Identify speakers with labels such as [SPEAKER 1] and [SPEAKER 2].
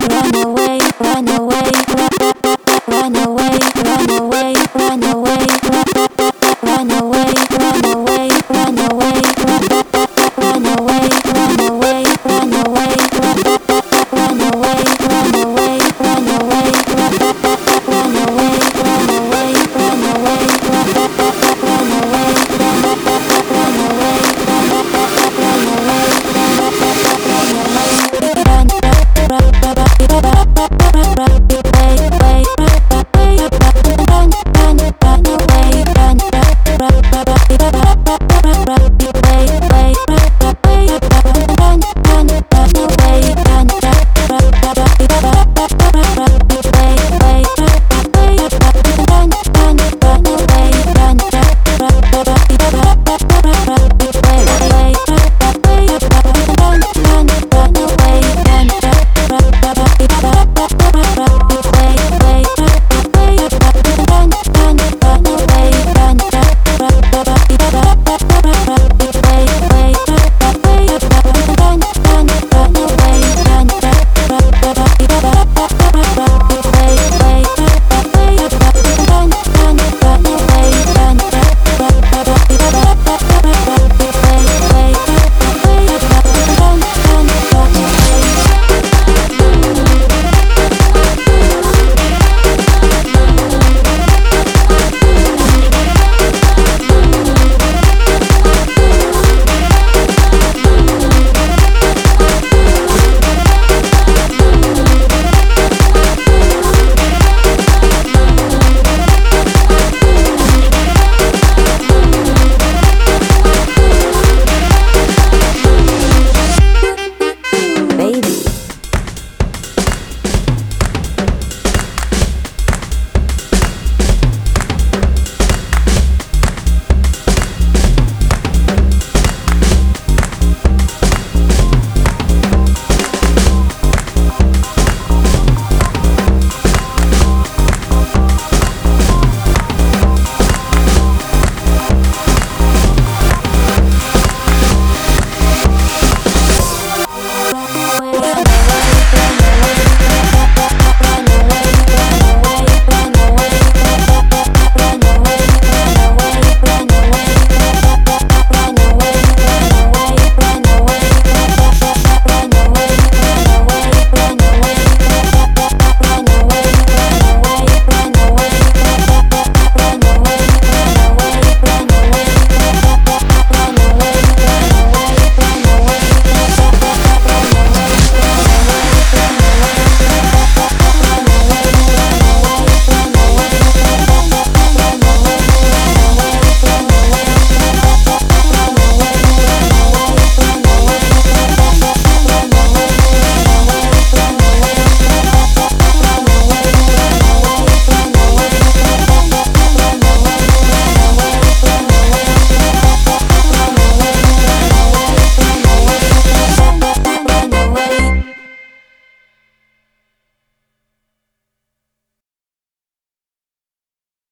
[SPEAKER 1] run away, run away.